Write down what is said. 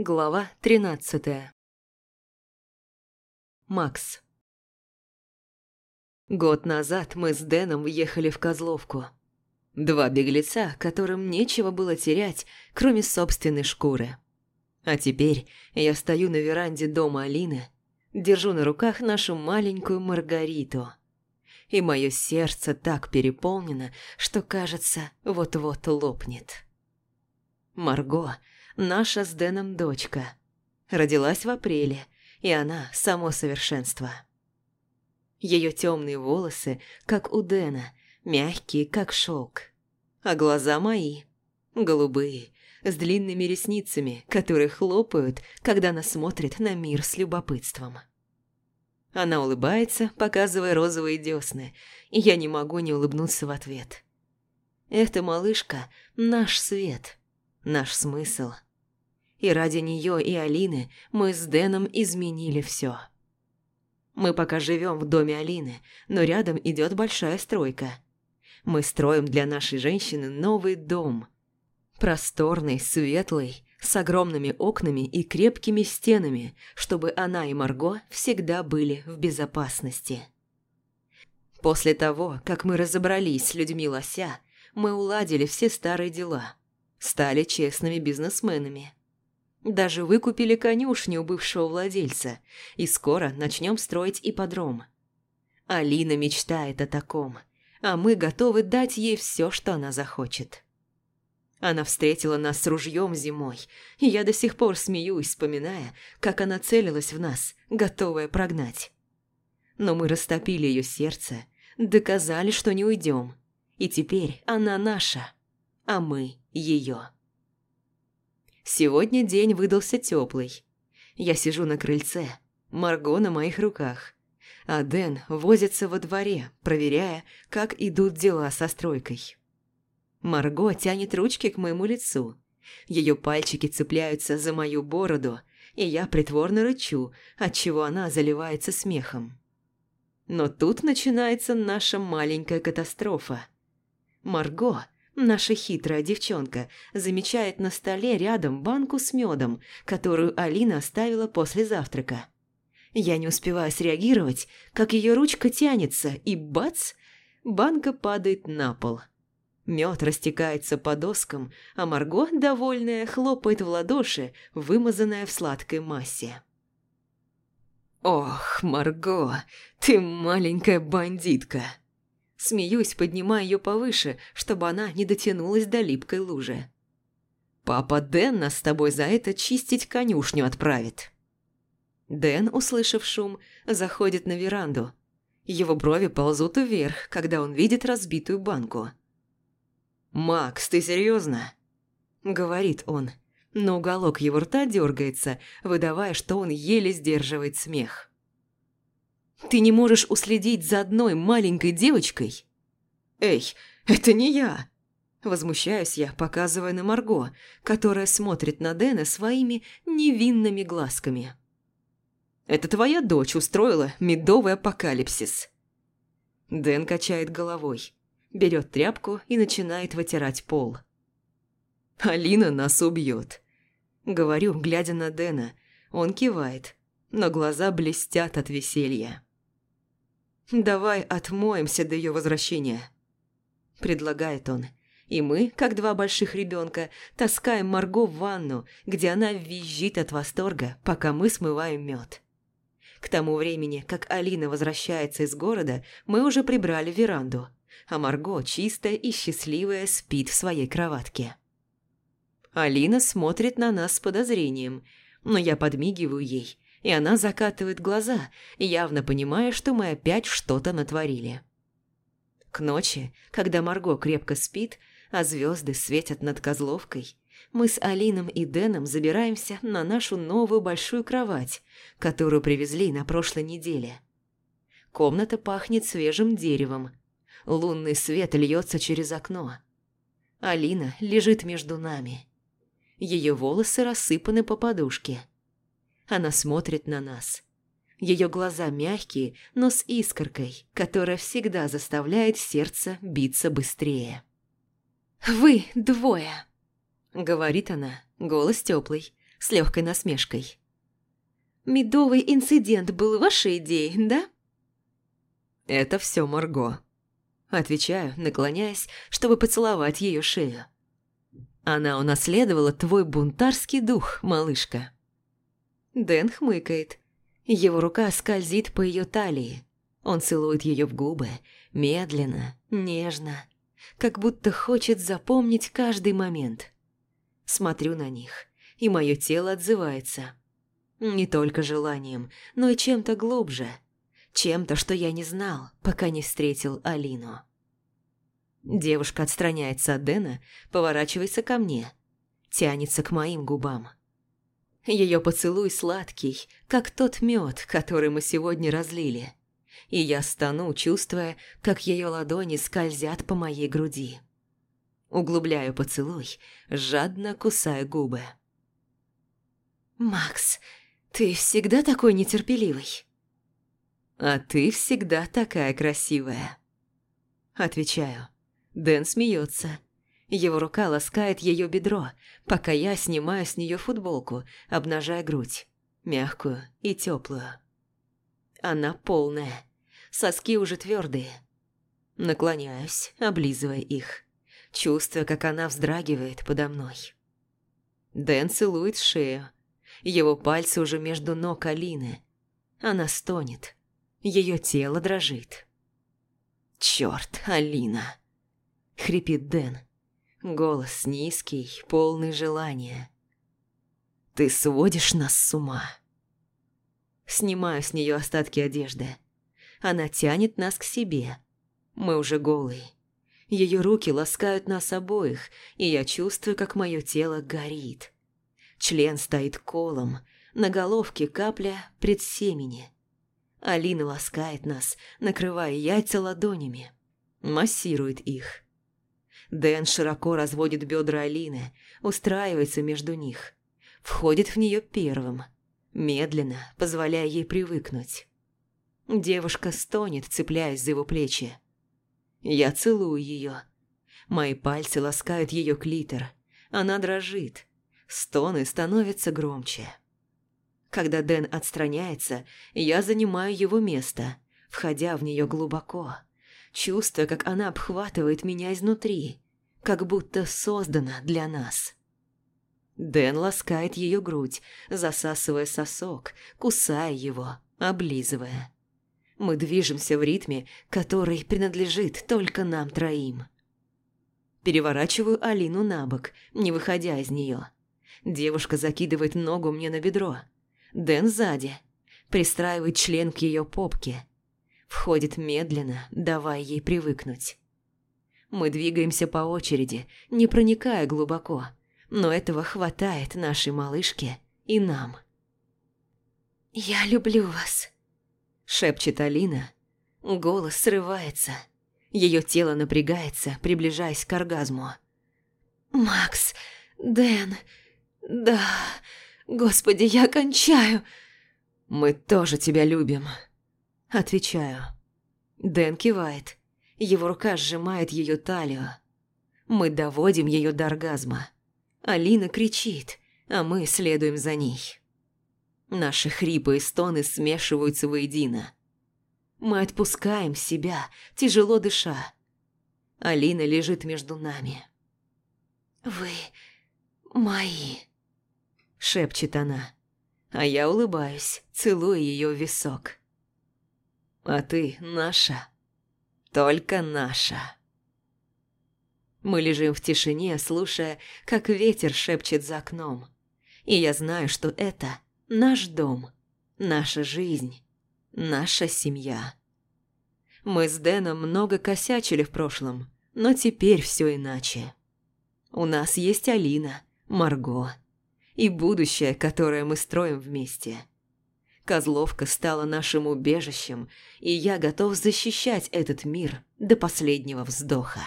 Глава тринадцатая. Макс. Год назад мы с Дэном въехали в Козловку. Два беглеца, которым нечего было терять, кроме собственной шкуры. А теперь я стою на веранде дома Алины, держу на руках нашу маленькую Маргариту. И мое сердце так переполнено, что, кажется, вот-вот лопнет. Марго – наша с Дэном дочка. Родилась в апреле, и она – само совершенство. Ее темные волосы, как у Дэна, мягкие, как шелк. А глаза мои – голубые, с длинными ресницами, которые хлопают, когда она смотрит на мир с любопытством. Она улыбается, показывая розовые десны, и я не могу не улыбнуться в ответ. Эта малышка – наш свет, наш смысл. И ради нее и Алины мы с Дэном изменили все. Мы пока живем в доме Алины, но рядом идет большая стройка. Мы строим для нашей женщины новый дом. Просторный, светлый, с огромными окнами и крепкими стенами, чтобы она и Марго всегда были в безопасности. После того, как мы разобрались с людьми лося, мы уладили все старые дела, стали честными бизнесменами. Даже выкупили конюшню бывшего владельца, и скоро начнем строить ипподром. Алина мечтает о таком, а мы готовы дать ей все, что она захочет. Она встретила нас с ружьем зимой, и я до сих пор смеюсь, вспоминая, как она целилась в нас, готовая прогнать. Но мы растопили ее сердце, доказали, что не уйдем, и теперь она наша, а мы ее. Сегодня день выдался теплый. Я сижу на крыльце, Марго на моих руках, а Дэн возится во дворе, проверяя, как идут дела со стройкой. Марго тянет ручки к моему лицу. Ее пальчики цепляются за мою бороду, и я притворно рычу, отчего она заливается смехом. Но тут начинается наша маленькая катастрофа. Марго, наша хитрая девчонка, замечает на столе рядом банку с медом, которую Алина оставила после завтрака. Я не успеваю среагировать, как ее ручка тянется, и бац, банка падает на пол – Мед растекается по доскам, а Марго, довольная, хлопает в ладоши, вымазанная в сладкой массе. «Ох, Марго, ты маленькая бандитка!» Смеюсь, поднимая ее повыше, чтобы она не дотянулась до липкой лужи. «Папа Дэн нас с тобой за это чистить конюшню отправит». Дэн, услышав шум, заходит на веранду. Его брови ползут вверх, когда он видит разбитую банку. «Макс, ты серьезно?» – говорит он, но уголок его рта дергается, выдавая, что он еле сдерживает смех. «Ты не можешь уследить за одной маленькой девочкой?» «Эй, это не я!» Возмущаюсь я, показывая на Марго, которая смотрит на Дэна своими невинными глазками. «Это твоя дочь устроила медовый апокалипсис». Дэн качает головой берет тряпку и начинает вытирать пол. «Алина нас убьет», — говорю, глядя на Дэна. Он кивает, но глаза блестят от веселья. «Давай отмоемся до ее возвращения», — предлагает он. И мы, как два больших ребенка, таскаем Марго в ванну, где она визжит от восторга, пока мы смываем мед. К тому времени, как Алина возвращается из города, мы уже прибрали веранду а Марго, чистая и счастливая, спит в своей кроватке. Алина смотрит на нас с подозрением, но я подмигиваю ей, и она закатывает глаза, явно понимая, что мы опять что-то натворили. К ночи, когда Марго крепко спит, а звезды светят над Козловкой, мы с Алином и Дэном забираемся на нашу новую большую кровать, которую привезли на прошлой неделе. Комната пахнет свежим деревом, Лунный свет льется через окно. Алина лежит между нами. Ее волосы рассыпаны по подушке. Она смотрит на нас. Ее глаза мягкие, но с искоркой, которая всегда заставляет сердце биться быстрее. «Вы двое», — говорит она, голос теплый, с легкой насмешкой. «Медовый инцидент был вашей идеей, да?» «Это все Марго», – отвечаю, наклоняясь, чтобы поцеловать ее шею. «Она унаследовала твой бунтарский дух, малышка». Дэн хмыкает. Его рука скользит по ее талии. Он целует ее в губы, медленно, нежно, как будто хочет запомнить каждый момент. Смотрю на них, и мое тело отзывается. Не только желанием, но и чем-то глубже. Чем-то, что я не знал, пока не встретил Алину. Девушка отстраняется от Дэна, поворачивается ко мне, тянется к моим губам. Ее поцелуй сладкий, как тот мед, который мы сегодня разлили. И я стану, чувствуя, как ее ладони скользят по моей груди. Углубляю поцелуй, жадно кусая губы. «Макс, ты всегда такой нетерпеливый?» «А ты всегда такая красивая», – отвечаю. Дэн смеется. Его рука ласкает ее бедро, пока я снимаю с нее футболку, обнажая грудь, мягкую и теплую. Она полная, соски уже твердые. Наклоняюсь, облизывая их, чувствуя, как она вздрагивает подо мной. Дэн целует шею. Его пальцы уже между ног Алины. Она стонет. Ее тело дрожит. «Чёрт, Алина!» — хрипит Дэн. Голос низкий, полный желания. «Ты сводишь нас с ума!» Снимаю с нее остатки одежды. Она тянет нас к себе. Мы уже голые. Ее руки ласкают нас обоих, и я чувствую, как мое тело горит. Член стоит колом, на головке капля предсемени. Алина ласкает нас, накрывая яйца ладонями. Массирует их. Дэн широко разводит бедра Алины, устраивается между них. Входит в нее первым, медленно, позволяя ей привыкнуть. Девушка стонет, цепляясь за его плечи. Я целую ее. Мои пальцы ласкают ее клитор. Она дрожит. Стоны становятся громче. Когда Дэн отстраняется, я занимаю его место, входя в нее глубоко чувствуя, как она обхватывает меня изнутри, как будто создана для нас. Дэн ласкает ее грудь, засасывая сосок, кусая его, облизывая. Мы движемся в ритме, который принадлежит только нам троим. Переворачиваю Алину на бок, не выходя из нее. Девушка закидывает ногу мне на бедро. Дэн сзади. Пристраивает член к ее попке. Входит медленно, давая ей привыкнуть. Мы двигаемся по очереди, не проникая глубоко, но этого хватает нашей малышке и нам. «Я люблю вас», – шепчет Алина. Голос срывается. Ее тело напрягается, приближаясь к оргазму. «Макс, Дэн, да, господи, я кончаю!» «Мы тоже тебя любим», Отвечаю. Дэн кивает. Его рука сжимает ее талию. Мы доводим ее до оргазма. Алина кричит, а мы следуем за ней. Наши хрипы и стоны смешиваются воедино. Мы отпускаем себя, тяжело дыша. Алина лежит между нами. «Вы мои», — шепчет она. А я улыбаюсь, целуя ее в висок. А ты наша. Только наша. Мы лежим в тишине, слушая, как ветер шепчет за окном. И я знаю, что это наш дом, наша жизнь, наша семья. Мы с Дэном много косячили в прошлом, но теперь все иначе. У нас есть Алина, Марго и будущее, которое мы строим вместе – Козловка стала нашим убежищем, и я готов защищать этот мир до последнего вздоха.